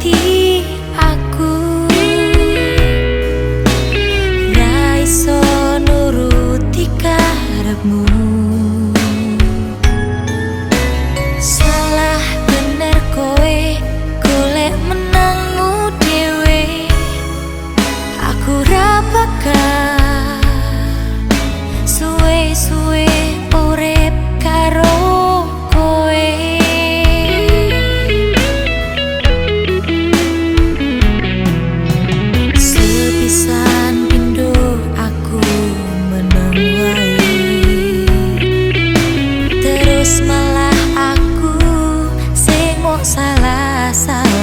ti